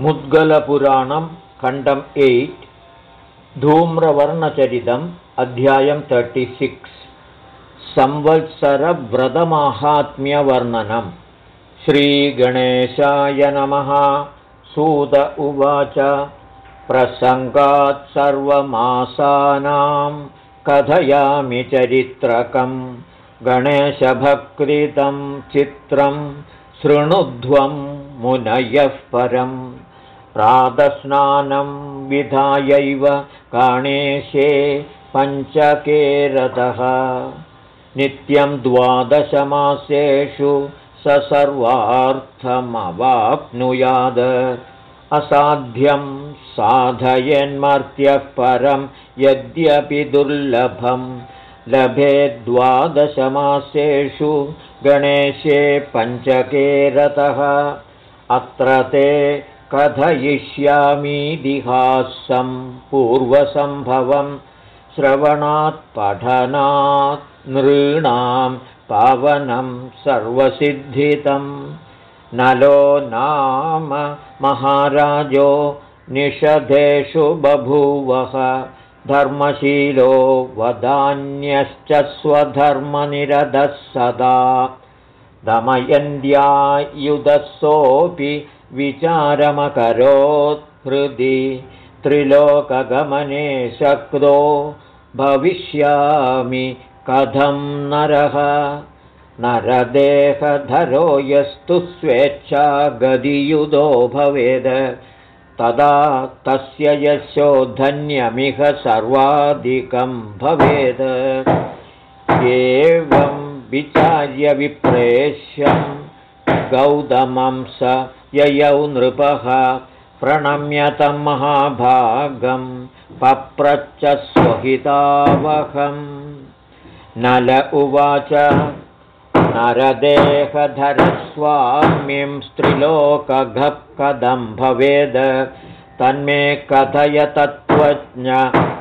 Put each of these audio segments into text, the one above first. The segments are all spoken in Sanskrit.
मुद्गलपुराणं खण्डम् एय्ट् धूम्रवर्णचरितम् अध्यायं तर्टिसिक्स् संवत्सरव्रतमाहात्म्यवर्णनं. श्रीगणेशाय नमः। सूत उवाच। प्रसङ्गात् सर्वमासानां कथयामि चरित्रकं। गणेशभक्तितं चित्रं शृणुध्वं मुनयः परम् प्रातस्नानं विधायैव गणेशे पञ्चकेरतः। नित्यं द्वादशमासेषु स सर्वार्थमवाप्नुयाद। असाध्यं साधयन्मर्त्यः परं यद्यपि दुर्लभं। लभे द्वादशमासेषु गणेशे पञ्चकेरतः। अत्र ते कथयिष्यामीदिहासं पूर्वसम्भवं श्रवणात् पठनात् नृणां पावनं सर्वसिद्धितं। नलो नाम महाराजो निषधेषु बभूवः धर्मशीलो वदान्यश्च स्वधर्मनिरधः सदा। दमयन्द्यायुधसोऽपि विचारमकरोत् हृदि त्रिलोकगमने शक्तो भविष्यामि कथं नरः। नरदेहधरो यस्तु स्वेच्छा गदियुधो भवेद। तदा तस्य यशो धन्यमिह सर्वाधिकं भवेद। एवं विचार्य विप्रेष्यं गौतमं स ययौ नृपः प्रणम्यतं महाभागं पप्रच्च स्वहितावहम् नल उवाच नरदेहधरस्वाम्यं स्त्रिलोकघः कथं भवेद तन्मे कथय तत्त्वज्ञ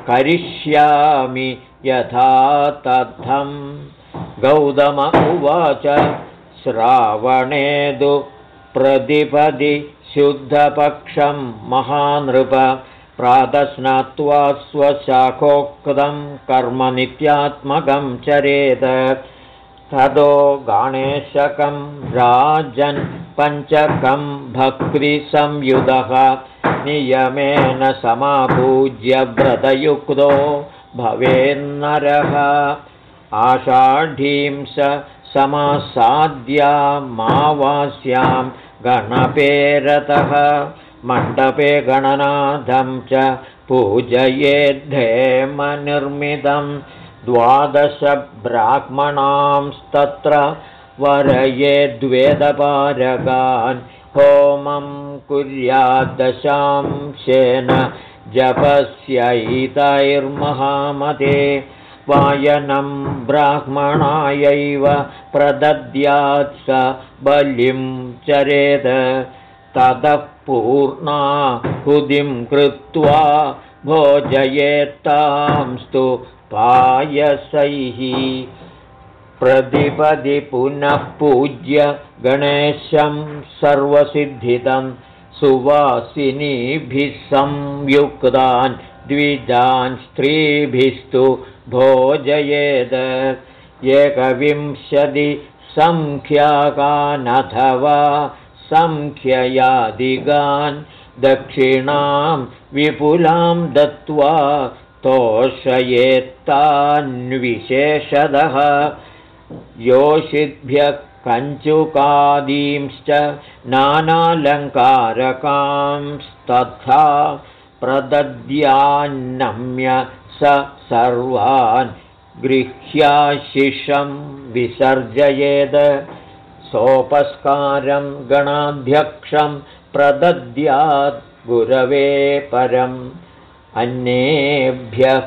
करिष्यामि यथा तद्धं गौतम उवाच श्रावणेदु प्रतिपदि शुद्धपक्षं महानृप प्रातस्नात्वा स्वशाखोक्तं कर्मनित्यात्मकं चरेत ततो गणेशकं राजन् पञ्चकं भक्तिसंयुधः नियमेन समापूज्य व्रतयुक्तो भवेन्नरः। आषाढीं स समासाद्यामावास्यां गणपेरतः मण्डपे गणनाथं च पूजयेद्धेमनिर्मितं द्वादशब्राह्मणांस्तत्र वरयेद्वेदपारगान् होमं कुर्याद्दशांशेन जपस्यैतैर्महामते वायनं ब्राह्मणायैव प्रदद्यात् स बलिं चरेद ततः पूर्णा हुदिं कृत्वा भोजयेत्तांस्तु पायसैः। प्रतिपदि पुनः पूज्य गणेशं सर्वसिद्धितं सुवासिनीभिः संयुक्तान् द्विजान् स्त्रीभिस्तु भोजयेद एकविंशतिसङ्ख्याकानथवा सङ्ख्ययादिगान् दक्षिणां विपुलां दत्त्वा तोषयेत्तान्विशेषदः योषिभ्यः कञ्चुकादींश्च नानालङ्कारकांस्तथा प्रदद्यान्नम्य स सर्वान् गृह्याशिषं विसर्जयेद। सोपस्कारं गणाध्यक्षं प्रदद्यात् गुरवे परम्। अन्येभ्यः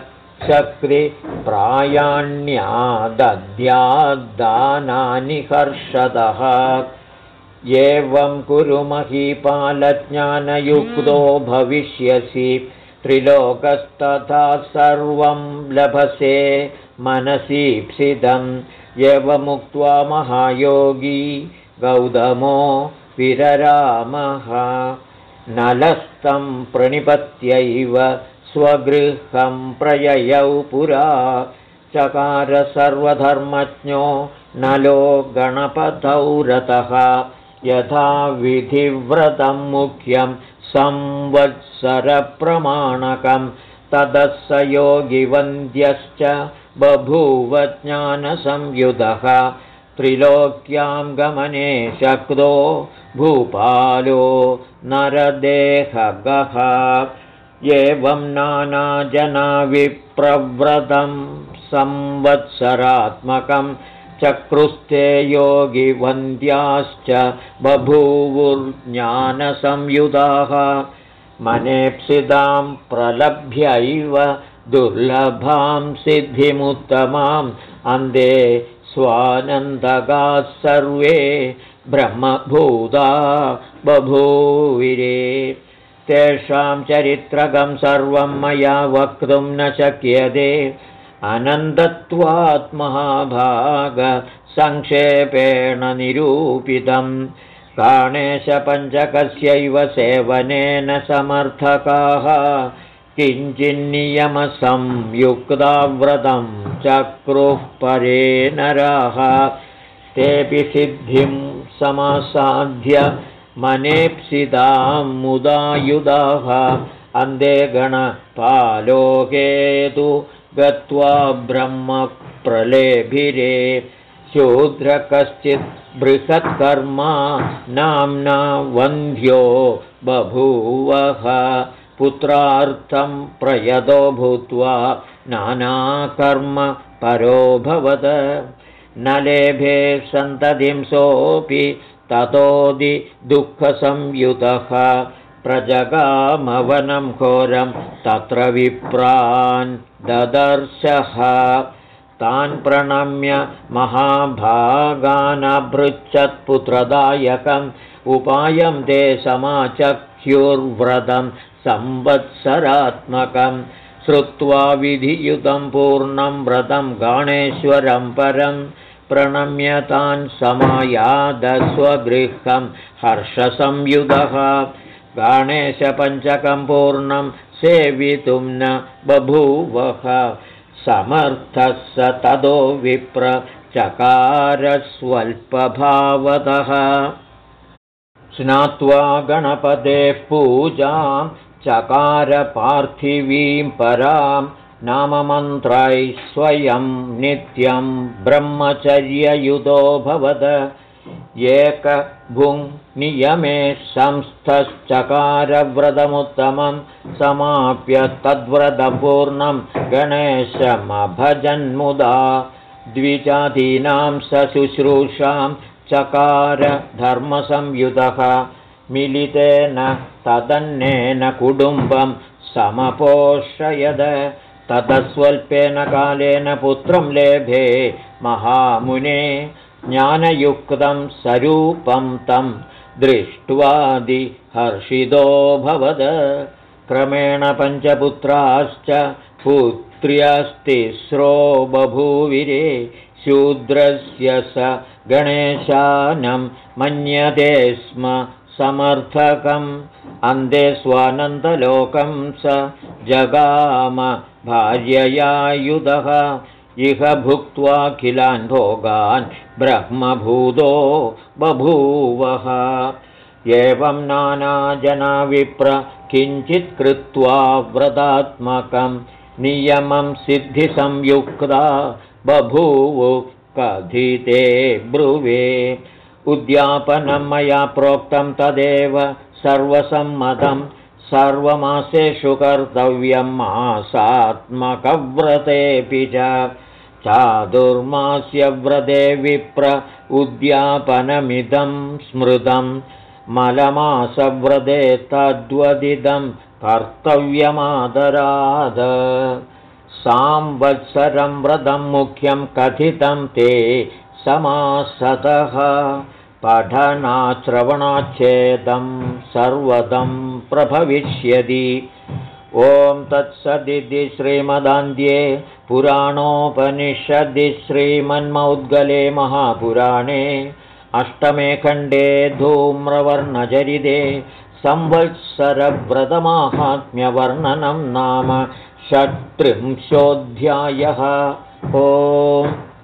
चक्रिप्रायाण्यादद्याद्दानानि हर्षदः एवं कुरु महीपालज्ञानयुक्तो भविष्यसि। त्रिलोकस्तथा सर्वं लभसे मनसीप्सितम् एवमुक्त्वा महायोगी गौतमो विररामः। नलस्तं प्रणिपत्यैव स्वगृहं प्रययौ पुरा। चकार सर्वधर्मज्ञो नलो गणपतौ रतः यथा विधिव्रतं मुख्यं संवत्सरप्रमाणकं ततः स योगिवन्द्यश्च बभूव ज्ञानसंयुधः। त्रिलोक्यां गमने शक्तो भूपालो नरदेहगः। एवं नानाजनाविप्रव्रतं संवत्सरात्मकं चक्रुस्ते योगिवन्द्याश्च बभूवुर्ज्ञानसंयुधाः मनेप्सितां प्रलभ्यैव दुर्लभां सिद्धिमुत्तमाम्। अन्धे स्वानन्दगाः सर्वे ब्रह्मभूता बभूविरे। तेषां चरित्रकं सर्वं मया वक्तुं न शक्यते अनन्दत्वात्महाभागसङ्क्षेपेण निरूपितं गणेशपञ्चकस्यैव सेवनेन समर्थकाः। किञ्चिन्नियमसंयुक्ताव्रतं चक्रुः परे नराः। तेऽपि सिद्धिं समासाध्य मनेप्सितां मुदायुधाः। अन्धे गणपालोके तु गत्वा ब्रह्मप्रलेभिरे शूद्र कश्चित् बृहत्कर्मा नाम्ना वन्ध्यो बभूवः पुत्रार्थं प्रयतो भूत्वा नानाकर्म परोभवद न लेभे सन्ततिं सोऽपि ततोदि दुःखसंयुतः प्रजगामवनं घोरं तत्र विप्रान् ददर्शः। तान् प्रणम्य महाभागानभृच्छत्पुत्रदायकम् उपायं ते समाचख्युर्व्रतं संवत्सरात्मकं श्रुत्वा विधियुतं पूर्णं व्रतं गणेश्वरं परं। प्रणम्यतान् समायादस्वगृहं हर्षसंयुधः गणेशपञ्चकं पूर्णं सेवितुं न बभूवः। समर्थः स ततो विप्र चकारस्वल्पभावतः। स्नात्वा गणपतेः पूजां चकारपार्थिवीं परां नाममन्त्रैः स्वयं नित्यं ब्रह्मचर्ययुतो भवद एकभुङ्नियमे संस्थश्चकारव्रतमुत्तमं समाप्य तद्व्रतपूर्णं गणेशमभजन्मुदा द्विजातीनां शुश्रूषां चकार धर्मसंयुतः मिलितेन तदन्नेन कुटुम्बं समपोषयद ततस्वल्पेन कालेन पुत्रं लेभे महामुने ज्ञानयुक्तं स्वरूपं तं दृष्ट्वादिहर्षितोऽभवद क्रमेण पञ्चपुत्राश्च पुत्र्यस्तिस्रो बभूविरे। शूद्रस्य स गणेशानं मन्यते स्म समर्थकम्। अन्धे स्वानन्दलोकं स जगाम भार्ययायुधः इह भुक्त्वाखिलान् भोगान् ब्रह्मभूतो बभूवः। एवं नानाजनाविप्र किञ्चित् कृत्वा व्रतात्मकं नियमं सिद्धिसंयुक्ता बभूव कथिते ब्रुवे। उद्यापनं मया प्रोक्तं तदेव सर्वसम्मतं सर्वमासेषु कर्तव्यं मासात्मकव्रतेऽपि च चादुर्मास्यव्रते विप्र उद्यापनमिदं स्मृतं मलमासव्रते तद्वदिदं कर्तव्यमादराद। सांवत्सरं व्रतं मुख्यं कथितं ते समासतः। पठनाश्रवणाच्छेदं सर्वदं प्रभविष्यति ॐ तत्सदिति श्रीमदान्ध्ये पुराणोपनिषदि श्रीमन्मौद्गले महापुराणे अष्टमे खण्डे धूम्रवर्णचरिते संवत्सरव्रतमाहात्म्यवर्णनं नाम षट्त्रिंशोऽध्यायः। ओम्